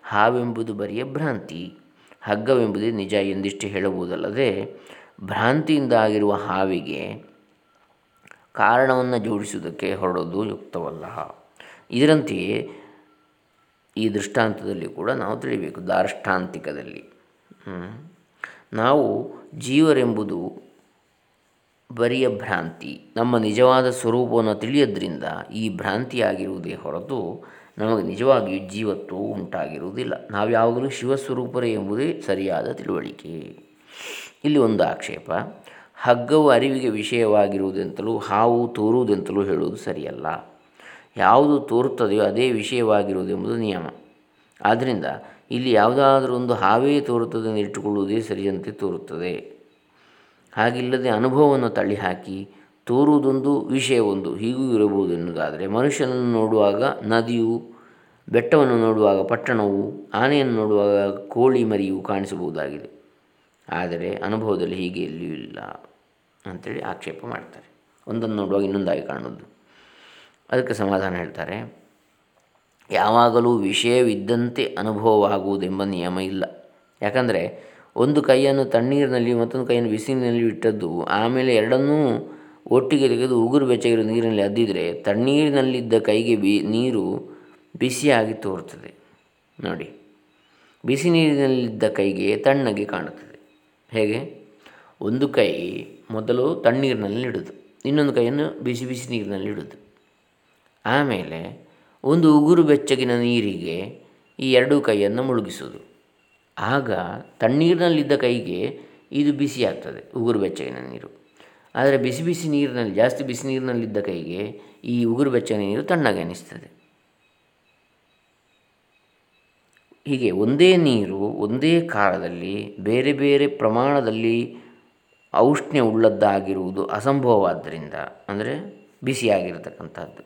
[SPEAKER 1] ಹಾವೆಂಬುದು ಬರಿಯ ಭ್ರಾಂತಿ. ಹಗ್ಗವೆಂಬುದೇ ನಿಜ ಎಂದಿಷ್ಟು ಹೇಳಬಹುದಲ್ಲದೆ ಭ್ರಾಂತಿಯಿಂದ ಆಗಿರುವ ಹಾವಿಗೆ ಕಾರಣವನ್ನು ಜೋಡಿಸುವುದಕ್ಕೆ ಹೊರಡೋದು ಯುಕ್ತವಲ್ಲ. ಇದರಂತೆಯೇ ಈ ದೃಷ್ಟಾಂತದಲ್ಲಿ ಕೂಡ ನಾವು ತಿಳಿಯಬೇಕು ದಾರ್ಷ್ಟಾಂತಿಕದಲ್ಲಿ. ನಾವು ಜೀವರೆಂಬುದು ಬರಿಯ ಭ್ರಾಂತಿ. ನಮ್ಮ ನಿಜವಾದ ಸ್ವರೂಪವನ್ನು ತಿಳಿಯೋದ್ರಿಂದ ಈ ಭ್ರಾಂತಿಯಾಗಿರುವುದೇ ಹೊರತು ನಮಗೆ ನಿಜವಾಗಿಯೂ ಜೀವತ್ವವು ಉಂಟಾಗಿರುವುದಿಲ್ಲ. ನಾವು ಯಾವಾಗಲೂ ಶಿವಸ್ವರೂಪರೇ ಎಂಬುದೇ ಸರಿಯಾದ ತಿಳುವಳಿಕೆ. ಇಲ್ಲಿ ಒಂದು ಆಕ್ಷೇಪ. ಹಗ್ಗವು ಅರಿವಿಗೆ ವಿಷಯವಾಗಿರುವುದೆಂತಲೂ, ಹಾವು ತೋರುವುದೆಂತಲೂ ಹೇಳುವುದು ಸರಿಯಲ್ಲ. ಯಾವುದು ತೋರುತ್ತದೆಯೋ ಅದೇ ವಿಷಯವಾಗಿರುವುದೆಂಬುದು ನಿಯಮ. ಆದ್ದರಿಂದ ಇಲ್ಲಿ ಯಾವುದಾದರೂ ಒಂದು ಹಾವೇ ತೋರುತ್ತದೆ ಇಟ್ಟುಕೊಳ್ಳುವುದೇ ಸರಿಯಂತೆ ತೋರುತ್ತದೆ. ಹಾಗಿಲ್ಲದೆ ಅನುಭವವನ್ನು ತಳ್ಳಿಹಾಕಿ ತೋರುವುದೊಂದು ವಿಷಯವೊಂದು ಹೀಗೂ ಇರಬಹುದು ಎನ್ನುವುದಾದರೆ, ಮನುಷ್ಯನನ್ನು ನೋಡುವಾಗ ನದಿಯು, ಬೆಟ್ಟವನ್ನು ನೋಡುವಾಗ ಪಟ್ಟಣವು, ಆನೆಯನ್ನು ನೋಡುವಾಗ ಕೋಳಿ ಮರಿಯು ಕಾಣಿಸಬಹುದಾಗಿದೆ. ಆದರೆ ಅನುಭವದಲ್ಲಿ ಹೀಗೆ ಎಲ್ಲಿಯೂ ಇಲ್ಲ ಅಂಥೇಳಿ ಆಕ್ಷೇಪ ಮಾಡ್ತಾರೆ. ಒಂದನ್ನು ನೋಡುವಾಗ ಇನ್ನೊಂದಾಗಿ ಕಾಣೋದು ಅದಕ್ಕೆ ಸಮಾಧಾನ ಹೇಳ್ತಾರೆ, ಯಾವಾಗಲೂ ವಿಷಯವಿದ್ದಂತೆ ಅನುಭವವಾಗುವುದೆಂಬ ನಿಯಮ ಇಲ್ಲ. ಯಾಕಂದರೆ ಒಂದು ಕೈಯನ್ನು ತಣ್ಣೀರಿನಲ್ಲಿ ಮತ್ತೊಂದು ಕೈಯನ್ನು ಬಿಸಿಲಿನಲ್ಲಿ ಇಟ್ಟದ್ದು, ಆಮೇಲೆ ಎರಡನ್ನೂ ಒಟ್ಟಿಗೆ ತೆಗೆದು ಉಗುರು ಬೆಚ್ಚಗಿರೋ ನೀರಿನಲ್ಲಿ ಅದ್ದಿದರೆ ತಣ್ಣೀರಿನಲ್ಲಿದ್ದ ಕೈಗೆ ಬಿ, ನೀರು ಬಿಸಿಯಾಗಿ ತೋರುತ್ತದೆ. ನೋಡಿ ಬಿಸಿ ನೀರಿನಲ್ಲಿದ್ದ ಕೈಗೆ ತಣ್ಣಗೆ ಕಾಣುತ್ತದೆ. ಹೇಗೆ? ಒಂದು ಕೈ ಮೊದಲು ತಣ್ಣೀರಿನಲ್ಲಿ ಇಡೋದು, ಇನ್ನೊಂದು ಕೈಯನ್ನು ಬಿಸಿ ಬಿಸಿ ನೀರಿನಲ್ಲಿ ಇಡೋದು. ಆಮೇಲೆ ಒಂದು ಉಗುರು ಬೆಚ್ಚಗಿನ ನೀರಿಗೆ ಈ ಎರಡೂ ಕೈಯನ್ನು ಮುಳುಗಿಸೋದು ಆಗ ತಣ್ಣೀರಿನಲ್ಲಿದ್ದ ಕೈಗೆ ಇದು ಬಿಸಿ ಆಗ್ತದೆ, ಉಗುರು ಬೆಚ್ಚಗಿನ ನೀರು. ಆದರೆ ಬಿಸಿ ಬಿಸಿ ನೀರಿನಲ್ಲಿ, ಜಾಸ್ತಿ ಬಿಸಿ ನೀರಿನಲ್ಲಿದ್ದ ಕೈಗೆ ಈ ಉಗುರು ಬೆಚ್ಚಗಿನ ನೀರು ತಣ್ಣಗೆ ಅನಿಸ್ತದೆ. ಹೀಗೆ ಒಂದೇ ನೀರು ಒಂದೇ ಕಾಲದಲ್ಲಿ ಬೇರೆ ಬೇರೆ ಪ್ರಮಾಣದಲ್ಲಿ ಔಷ್ಣ್ಯ ಉಳ್ಳದ್ದಾಗಿರುವುದು ಅಸಂಭವವಾದ್ದರಿಂದ, ಅಂದರೆ ಬಿಸಿಯಾಗಿರತಕ್ಕಂಥದ್ದು.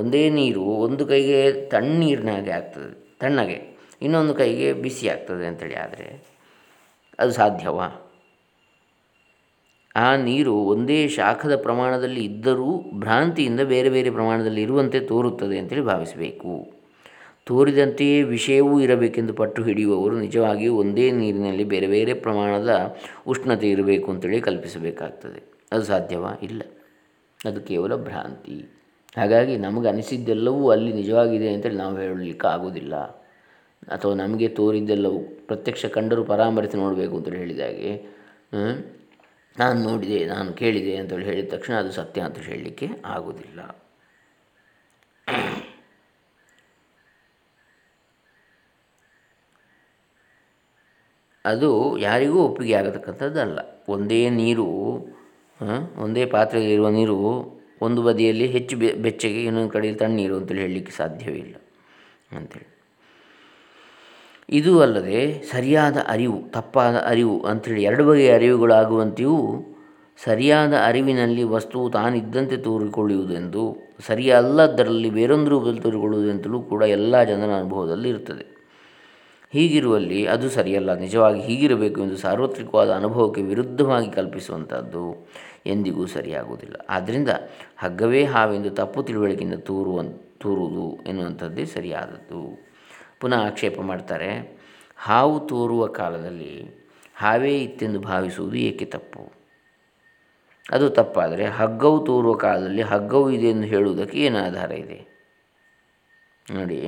[SPEAKER 1] ಒಂದೇ ನೀರು ಒಂದು ಕೈಗೆ ತಣ್ಣೀರಿನಾಗೆ ಆಗ್ತದೆ, ತಣ್ಣಗೆ. ಇನ್ನೊಂದು ಕೈಗೆ ಬಿಸಿ ಆಗ್ತದೆ ಅಂತೇಳಿ ಆದರೆ ಅದು ಸಾಧ್ಯವಾ? ಆ ನೀರು ಒಂದೇ ಶಾಖದ ಪ್ರಮಾಣದಲ್ಲಿ ಇದ್ದರೂ ಭ್ರಾಂತಿಯಿಂದ ಬೇರೆ ಬೇರೆ ಪ್ರಮಾಣದಲ್ಲಿ ಇರುವಂತೆ ತೋರುತ್ತದೆ ಅಂತೇಳಿ ಭಾವಿಸಬೇಕು. ತೋರಿದಂತೆಯೇ ವಿಷಯವೂ ಇರಬೇಕೆಂದು ಪಟ್ಟು ಹಿಡಿಯುವವರು ನಿಜವಾಗಿಯೂ ಒಂದೇ ನೀರಿನಲ್ಲಿ ಬೇರೆ ಬೇರೆ ಪ್ರಮಾಣದ ಉಷ್ಣತೆ ಇರಬೇಕು ಅಂತೇಳಿ ಕಲ್ಪಿಸಬೇಕಾಗ್ತದೆ. ಅದು ಸಾಧ್ಯವಾ? ಇಲ್ಲ. ಅದು ಕೇವಲ ಭ್ರಾಂತಿ. ಹಾಗಾಗಿ ನಮಗೆ ಅನಿಸಿದ್ದೆಲ್ಲವೂ ಅಲ್ಲಿ ನಿಜವಾಗಿದೆ ಅಂತೇಳಿ ನಾವು ಹೇಳಲಿಕ್ಕೆ ಆಗೋದಿಲ್ಲ ಅಥವಾ ನಮಗೆ ತೋರಿದ್ದೆಲ್ಲವೂ ಪ್ರತ್ಯಕ್ಷ ಕಂಡರೂ ಪರಾಮರಿಸಿ ನೋಡಬೇಕು ಅಂತೇಳಿ ಹೇಳಿದಾಗೆ ನಾನು ನೋಡಿದೆ, ನಾನು ಕೇಳಿದೆ ಅಂತೇಳಿ ಹೇಳಿದ ತಕ್ಷಣ ಅದು ಸತ್ಯ ಅಂತ ಹೇಳಲಿಕ್ಕೆ ಆಗೋದಿಲ್ಲ. ಅದು ಯಾರಿಗೂ ಒಪ್ಪಿಗೆ ಆಗತಕ್ಕಂಥದ್ದಲ್ಲ. ಒಂದೇ ನೀರು ಒಂದೇ ಪಾತ್ರೆಯಲ್ಲಿರುವ ನೀರು ಒಂದು ಬದಿಯಲ್ಲಿ ಹೆಚ್ಚು ಬೆಚ್ಚಗೆ ಇನ್ನೊಂದು ಕಡೆಯಲ್ಲಿ ತಣ್ಣೀರು ಅಂತೇಳಿ ಹೇಳಲಿಕ್ಕೆ ಸಾಧ್ಯವೇ ಇಲ್ಲ ಅಂಥೇಳಿ ಇದು ಅಲ್ಲದೆ ಸರಿಯಾದ ಅರಿವು, ತಪ್ಪಾದ ಅರಿವು ಅಂಥೇಳಿ ಎರಡು ಬಗೆಯ ಅರಿವುಗಳಾಗುವಂತೆಯೂ ಸರಿಯಾದ ಅರಿವಿನಲ್ಲಿ ವಸ್ತುವು ತಾನಿದ್ದಂತೆ ತೋರಿಕೊಳ್ಳುವುದೆಂದು, ಸರಿಯಲ್ಲದರಲ್ಲಿ ಬೇರೊಂದು ರೂಪದಲ್ಲಿ ತೋರಿಕೊಳ್ಳುವುದೆಂತಲೂ ಕೂಡ ಎಲ್ಲ ಜನರ ಅನುಭವದಲ್ಲಿ ಇರುತ್ತದೆ. ಹೀಗಿರುವಲ್ಲಿ ಅದು ಸರಿಯಲ್ಲ, ನಿಜವಾಗಿ ಹೀಗಿರಬೇಕು ಎಂದು ಸಾರ್ವತ್ರಿಕವಾದ ಅನುಭವಕ್ಕೆ ವಿರುದ್ಧವಾಗಿ ಕಲ್ಪಿಸುವಂಥದ್ದು ಎಂದಿಗೂ ಸರಿಯಾಗುವುದಿಲ್ಲ. ಆದ್ದರಿಂದ ಹಗ್ಗವೇ ಹಾವೆಂದು ತಪ್ಪು ತಿಳುವಳಿಕೆಯಿಂದ ತೋರುವ, ತೋರುವುದು ಎನ್ನುವಂಥದ್ದೇ ಸರಿಯಾದದ್ದು. ಪುನಃ ಆಕ್ಷೇಪ ಮಾಡ್ತಾರೆ, ಹಾವು ತೋರುವ ಕಾಲದಲ್ಲಿ ಹಾವೇ ಇತ್ತೆಂದು ಭಾವಿಸುವುದು ಏಕೆ ತಪ್ಪು? ಅದು ತಪ್ಪಾದರೆ ಹಗ್ಗವು ತೋರುವ ಕಾಲದಲ್ಲಿ ಹಗ್ಗವು ಇದೆ ಎಂದು ಹೇಳುವುದಕ್ಕೆ ಏನು ಆಧಾರ ಇದೆ? ನೋಡಿ,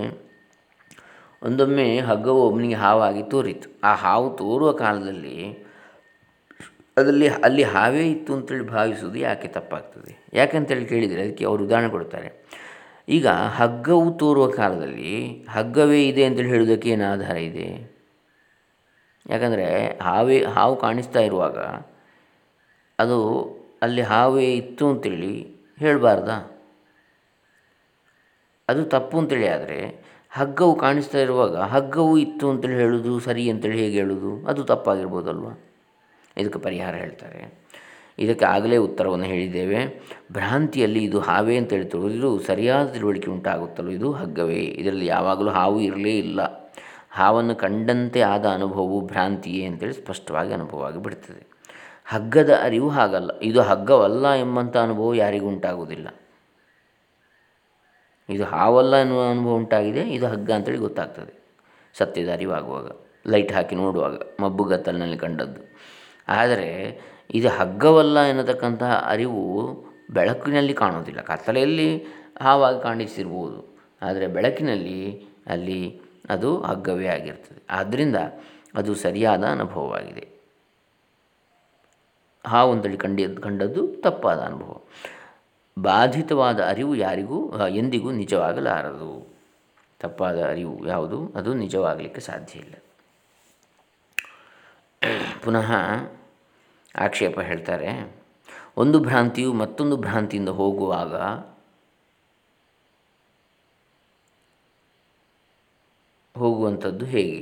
[SPEAKER 1] ಒಂದೊಮ್ಮೆ ಹಗ್ಗವು ಒಬ್ಬನಿಗೆ ಹಾವಾಗಿ ತೋರಿತು. ಆ ಹಾವು ತೋರುವ ಕಾಲದಲ್ಲಿ ಅದರಲ್ಲಿ ಅಲ್ಲಿ ಹಾವೇ ಇತ್ತು ಅಂತೇಳಿ ಭಾವಿಸುವುದು ಯಾಕೆ ತಪ್ಪಾಗ್ತದೆ? ಯಾಕೆಂತೇಳಿ ಕೇಳಿದರೆ ಅದಕ್ಕೆ ಅವರು ಉದಾಹರಣೆ ಕೊಡ್ತಾರೆ. ಈಗ ಹಗ್ಗವು ತೋರುವ ಕಾಲದಲ್ಲಿ ಹಗ್ಗವೇ ಇದೆ ಅಂತೇಳಿ ಹೇಳುವುದಕ್ಕೆ ಏನು ಆಧಾರ ಇದೆ? ಯಾಕಂದರೆ ಹಾವೇ, ಹಾವು ಕಾಣಿಸ್ತಾ ಇರುವಾಗ ಅದು ಅಲ್ಲಿ ಹಾವೇ ಇತ್ತು ಅಂತೇಳಿ ಹೇಳಬಾರ್ದಾ? ಅದು ತಪ್ಪು ಅಂತೇಳಿ ಆದರೆ ಹಗ್ಗವು ಕಾಣಿಸ್ತಾ ಇರುವಾಗ ಹಗ್ಗವು ಇತ್ತು ಅಂತೇಳಿ ಹೇಳೋದು ಸರಿ ಅಂತೇಳಿ ಹೇಗೆ ಹೇಳೋದು? ಅದು ತಪ್ಪಾಗಿರ್ಬೋದಲ್ವ? ಇದಕ್ಕೆ ಪರಿಹಾರ ಹೇಳ್ತಾರೆ. ಇದಕ್ಕೆ ಆಗಲೇ ಉತ್ತರವನ್ನು ಹೇಳಿದ್ದೇವೆ. ಭ್ರಾಂತಿಯಲ್ಲಿ ಇದು ಹಾವೇ ಅಂತ ಹೇಳ್ತಿರೋದು ಇದು ಸರಿಯಾದ ತಿಳುವಳಿಕೆ ಉಂಟಾಗುತ್ತಲೋ ಇದು ಹಗ್ಗವೇ. ಇದರಲ್ಲಿ ಯಾವಾಗಲೂ ಹಾವು ಇರಲೇ ಇಲ್ಲ. ಹಾವನ್ನು ಕಂಡಂತೆ ಆದ ಅನುಭವವು ಭ್ರಾಂತಿಯೇ ಅಂತೇಳಿ ಸ್ಪಷ್ಟವಾಗಿ ಅನುಭವ ಆಗಿಬಿಡ್ತದೆ ಹಗ್ಗದ ಅರಿವು ಹಾಗಲ್ಲ. ಇದು ಹಗ್ಗವಲ್ಲ ಎಂಬಂಥ ಅನುಭವ ಯಾರಿಗೂ ಉಂಟಾಗುವುದಿಲ್ಲ. ಇದು ಹಾವಲ್ಲ ಎನ್ನುವ ಅನುಭವ ಉಂಟಾಗಿದೆ. ಇದು ಹಗ್ಗ ಅಂತೇಳಿ ಗೊತ್ತಾಗ್ತದೆ. ಸತ್ಯದ ಅರಿವಾಗುವಾಗ, ಲೈಟ್ ಹಾಕಿ ನೋಡುವಾಗ ಮಬ್ಬು ಗತ್ತಲಿನಲ್ಲಿ ಕಂಡದ್ದು. ಆದರೆ ಇದು ಹಗ್ಗವಲ್ಲ ಎನ್ನತಕ್ಕಂತಹ ಅರಿವು ಬೆಳಕಿನಲ್ಲಿ ಕಾಣೋದಿಲ್ಲ ಕತ್ತಲೆಯಲ್ಲಿ ಹಾವಾಗಿ ಕಾಣಿಸಿರ್ಬೋದು. ಆದರೆ ಬೆಳಕಿನಲ್ಲಿ ಅಲ್ಲಿ ಅದು ಹಗ್ಗವೇ ಆಗಿರ್ತದೆ. ಆದ್ದರಿಂದ ಅದು ಸರಿಯಾದ ಅನುಭವವಾಗಿದೆ. ಹಾವು ಅಂತೇಳಿ ಕಂಡಿದ್ದು ಕಂಡದ್ದು ತಪ್ಪಾದ ಅನುಭವ. ಬಾಧಿತವಾದ ಅರಿವು ಯಾರಿಗೂ, ಎಂದಿಗೂ ನಿಜವಾಗಲಾರದು. ತಪ್ಪಾದ ಅರಿವು ಯಾವುದು? ಅದು ನಿಜವಾಗಲಿಕ್ಕೆ ಸಾಧ್ಯ ಇಲ್ಲ. ಪುನಃ ಆಕ್ಷೇಪ ಹೇಳ್ತಾರೆ, ಒಂದು ಭ್ರಾಂತಿಯು ಮತ್ತೊಂದು ಭ್ರಾಂತಿಯಿಂದ ಹೋಗುವಾಗ ಹೋಗುವಂಥದ್ದು ಹೇಗೆ?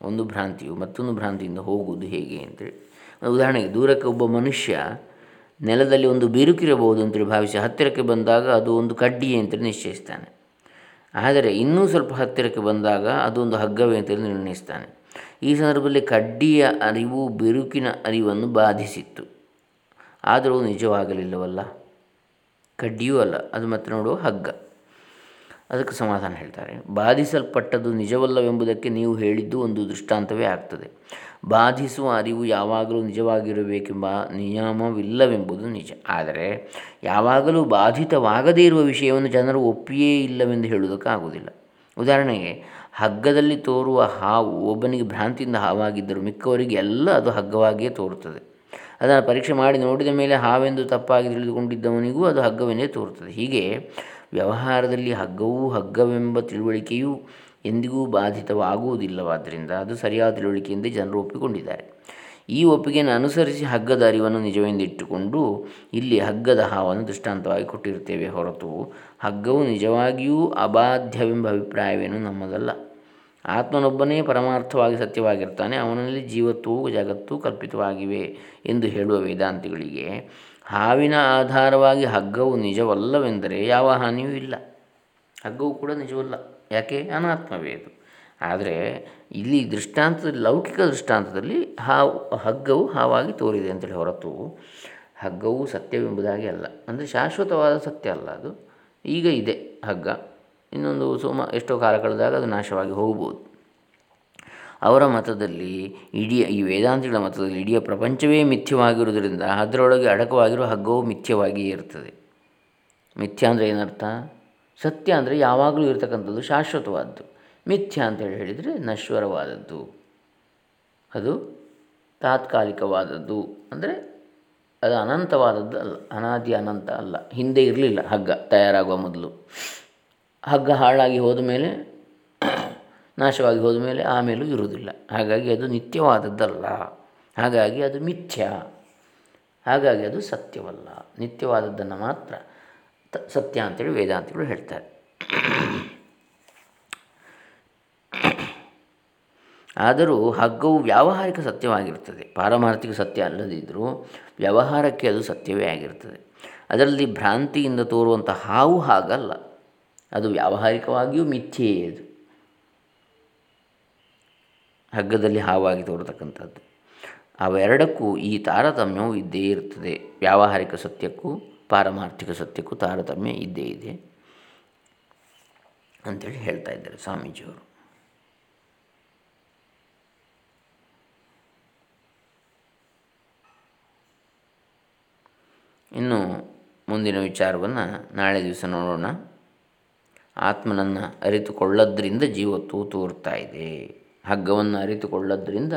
[SPEAKER 1] ಒಂದು ಭ್ರಾಂತಿಯು ಮತ್ತೊಂದು ಭ್ರಾಂತಿಯಿಂದ ಹೋಗುವುದು ಹೇಗೆ ಅಂತೇಳಿ. ಉದಾಹರಣೆಗೆ, ದೂರಕ್ಕೆ ಒಬ್ಬ ಮನುಷ್ಯ ನೆಲದಲ್ಲಿ ಒಂದು ಬಿರುಕಿರಬಹುದು ಅಂತೇಳಿ ಭಾವಿಸಿ ಹತ್ತಿರಕ್ಕೆ ಬಂದಾಗ ಅದು ಒಂದು ಕಡ್ಡಿಯೇ ಅಂತೇಳಿ ನಿಶ್ಚಯಿಸ್ತಾನೆ. ಆದರೆ ಇನ್ನೂ ಸ್ವಲ್ಪ ಹತ್ತಿರಕ್ಕೆ ಬಂದಾಗ ಅದು ಒಂದು ಹಗ್ಗವೇ ಅಂತೇಳಿ ನಿರ್ಣಯಿಸ್ತಾನೆ. ಈ ಸಂದರ್ಭದಲ್ಲಿ ಕಡ್ಡಿಯ ಅರಿವು ಬಿರುಕಿನ ಅರಿವನ್ನು ಬಾಧಿಸಿತ್ತು. ಆದರೂ ನಿಜವಾಗಲಿಲ್ಲವಲ್ಲ? ಕಡ್ಡಿಯೂ ಅಲ್ಲ, ಅದು ಮತ್ತೆ ನೋಡುವ ಹಗ್ಗ. ಅದಕ್ಕೆ ಸಮಾಧಾನ ಹೇಳ್ತಾರೆ. ಬಾಧಿಸಲ್ಪಟ್ಟದ್ದು ನಿಜವಲ್ಲವೆಂಬುದಕ್ಕೆ ನೀವು ಹೇಳಿದ್ದು ಒಂದು ದೃಷ್ಟಾಂತವೇ ಆಗ್ತದೆ. ಬಾಧಿಸುವ ಅರಿವು ಯಾವಾಗಲೂ ನಿಜವಾಗಿರಬೇಕೆಂಬ ನಿಯಮವಿಲ್ಲವೆಂಬುದು ನಿಜ. ಆದರೆ ಯಾವಾಗಲೂ ಬಾಧಿತವಾಗದೇ ಇರುವ ವಿಷಯವನ್ನು ಜನರು ಒಪ್ಪಿಯೇ ಇಲ್ಲವೆಂದು ಹೇಳುವುದಕ್ಕಾಗುವುದಿಲ್ಲ. ಉದಾಹರಣೆಗೆ ಹಗ್ಗದಲ್ಲಿ ತೋರುವ ಹಾವು ಒಬ್ಬನಿಗೆ ಭ್ರಾಂತಿಯಿಂದ ಹಾವಾಗಿದ್ದರೂ ಮಿಕ್ಕವರಿಗೆ ಎಲ್ಲ ಅದು ಹಗ್ಗವಾಗಿಯೇ ತೋರುತ್ತದೆ. ಅದನ್ನು ಪರೀಕ್ಷೆ ಮಾಡಿ ನೋಡಿದ ಮೇಲೆ ಹಾವೆಂದು ತಪ್ಪಾಗಿ ತಿಳಿದುಕೊಂಡಿದ್ದವನಿಗೂ ಅದು ಹಗ್ಗವೆಂದೇ ತೋರುತ್ತದೆ. ಹೀಗೆ ವ್ಯವಹಾರದಲ್ಲಿ ಹಗ್ಗವೂ ಹಗ್ಗವೆಂಬ ತಿಳುವಳಿಕೆಯೂ ಎಂದಿಗೂ ಬಾಧಿತವಾಗುವುದಿಲ್ಲವಾದ್ದರಿಂದ ಅದು ಸರಿಯಾದ ತಿಳುವಳಿಕೆಯಿಂದ ಜನರು ಒಪ್ಪಿಕೊಂಡಿದ್ದಾರೆ. ಈ ಒಪ್ಪಿಗೆಯನ್ನು ಅನುಸರಿಸಿ ಹಗ್ಗದ ಅರಿವನ್ನು ನಿಜವೆಂದಿಟ್ಟುಕೊಂಡು ಇಲ್ಲಿ ಹಗ್ಗದ ಹಾವನ್ನು ದೃಷ್ಟಾಂತವಾಗಿ ಕೊಟ್ಟಿರುತ್ತೇವೆ ಹೊರತು ಹಗ್ಗವು ನಿಜವಾಗಿಯೂ ಅಬಾಧ್ಯವೆಂಬ ಅಭಿಪ್ರಾಯವೇನು ನಮ್ಮದಲ್ಲ. ಆತ್ಮನೊಬ್ಬನೇ ಪರಮಾರ್ಥವಾಗಿ ಸತ್ಯವಾಗಿರ್ತಾನೆ, ಅವನಲ್ಲಿ ಜೀವತ್ವವು ಜಗತ್ತು ಕಲ್ಪಿತವಾಗಿವೆ ಎಂದು ಹೇಳುವ ವೇದಾಂತಿಗಳಿಗೆ ಹಾವಿನ ಆಧಾರವಾಗಿ ಹಗ್ಗವು ನಿಜವಲ್ಲವೆಂದರೆ ಯಾವ ಹಾನಿಯೂ ಇಲ್ಲ. ಹಗ್ಗವು ಕೂಡ ನಿಜವಲ್ಲ, ಯಾಕೆ? ಅನಾತ್ಮವೇ ಅದು. ಆದರೆ ಇಲ್ಲಿ ದೃಷ್ಟಾಂತದಲ್ಲಿ ಲೌಕಿಕ ದೃಷ್ಟಾಂತದಲ್ಲಿ ಹಾವು, ಹಗ್ಗವು ಹಾವಾಗಿ ತೋರಿದೆ ಅಂತೇಳಿ ಹೊರತು ಹಗ್ಗವು ಸತ್ಯವೆಂಬುದಾಗಿ ಅಲ್ಲ. ಅಂದರೆ ಶಾಶ್ವತವಾದ ಸತ್ಯ ಅಲ್ಲ ಅದು. ಈಗ ಇದೆ ಹಗ್ಗ. ಇನ್ನೊಂದು ಸುಮ, ಎಷ್ಟೋ ಕಾಲ ಕಳೆದಾಗ ಅದು ನಾಶವಾಗಿ ಹೋಗ್ಬೋದು. ಅವರ ಮತದಲ್ಲಿ ಇಡೀ, ಈ ವೇದಾಂತಿಗಳ ಮತದಲ್ಲಿ ಇಡೀ ಪ್ರಪಂಚವೇ ಮಿಥ್ಯವಾಗಿರುವುದರಿಂದ ಅದರೊಳಗೆ ಅಡಕವಾಗಿರುವ ಹಗ್ಗವು ಮಿಥ್ಯವಾಗಿಯೇ ಇರ್ತದೆ. ಮಿಥ್ಯ ಅಂದರೆ ಏನರ್ಥ? ಸತ್ಯ ಅಂದರೆ ಯಾವಾಗಲೂ ಇರತಕ್ಕಂಥದ್ದು ಶಾಶ್ವತವಾದ್ದು. ಮಿಥ್ಯ ಅಂತೇಳಿ ಹೇಳಿದರೆ ನಶ್ವರವಾದದ್ದು. ಅದು ತಾತ್ಕಾಲಿಕವಾದದ್ದು. ಅಂದರೆ ಅದು ಅನಂತವಾದದ್ದು ಅಲ್ಲ, ಅನಾದಿ ಅನಂತ ಅಲ್ಲ, ಹಿಂದೆ ಇರಲಿಲ್ಲ ಹಗ್ಗ ತಯಾರಾಗುವ ಮೊದಲು. ಹಗ್ಗ ಹಾಳಾಗಿ ಹೋದ ಮೇಲೆ, ನಾಶವಾಗಿ ಹೋದ ಮೇಲೆ ಆಮೇಲೂ ಇರುವುದಿಲ್ಲ. ಹಾಗಾಗಿ ಅದು ನಿತ್ಯವಾದದ್ದಲ್ಲ. ಹಾಗಾಗಿ ಅದು ಮಿಥ್ಯ. ಹಾಗಾಗಿ ಅದು ಸತ್ಯವಲ್ಲ. ನಿತ್ಯವಾದದ್ದನ್ನು ಮಾತ್ರ ಸತ್ಯ ಅಂತೇಳಿ ವೇದಾಂತಿಗಳು ಹೇಳ್ತಾರೆ. ಆದರೂ ಹಗ್ಗವು ವ್ಯಾವಹಾರಿಕ ಸತ್ಯವಾಗಿರುತ್ತದೆ. ಪಾರಮಾರ್ಥಿಕ ಸತ್ಯ ಅಲ್ಲದಿದ್ದರೂ ವ್ಯವಹಾರಕ್ಕೆ ಅದು ಸತ್ಯವೇ ಆಗಿರ್ತದೆ ಅದರಲ್ಲಿ ಭ್ರಾಂತಿಯಿಂದ ತೋರುವಂಥ ಹಾವು ಹಾಗಲ್ಲ. ಅದು ವ್ಯಾವಹಾರಿಕವಾಗಿಯೂ ಮಿಥ್ಯೆಯೇ ಅದು. ಹಗ್ಗದಲ್ಲಿ ಹಾವಾಗಿ ತೋರತಕ್ಕಂಥದ್ದು. ಅವೆರಡಕ್ಕೂ ಈ ತಾರತಮ್ಯವು ಇದ್ದೇ ಇರುತ್ತದೆ. ವ್ಯಾವಹಾರಿಕ ಸತ್ಯಕ್ಕೂ ಪಾರಮಾರ್ಥಿಕ ಸತ್ಯಕ್ಕೂ ತಾರತಮ್ಯ ಇದ್ದೇ ಇದೆ ಅಂಥೇಳಿ ಹೇಳ್ತಾ ಇದ್ದಾರೆ ಸ್ವಾಮೀಜಿಯವರು. ಇನ್ನು ಮುಂದಿನ ವಿಚಾರವನ್ನು ನಾಳೆ ದಿವಸ ನೋಡೋಣ. ಆತ್ಮನನ್ನು ಅರಿತುಕೊಳ್ಳೋದ್ರಿಂದ ಜೀವತ್ತು ತೋರ್ತಾ ಇದೆ. ಹಗ್ಗವನ್ನು ಅರಿತುಕೊಳ್ಳೋದ್ರಿಂದ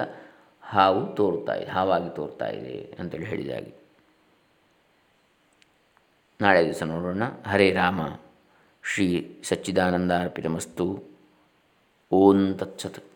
[SPEAKER 1] ಹಾವು ತೋರ್ತಾ ಇದೆ, ಹಾವಾಗಿ ತೋರ್ತಾ ಇದೆ ಅಂತೇಳಿ ಹೇಳಿದಾಗಿ. ನಾಳೆ ದಿವಸ ನೋಡೋಣ. ಹರೇ ರಾಮ. ಶ್ರೀ ಸಚ್ಚಿದಾನಂದ ಅರ್ಪಿತಮಸ್ತು. ಓಂ ತತ್ಸತ್.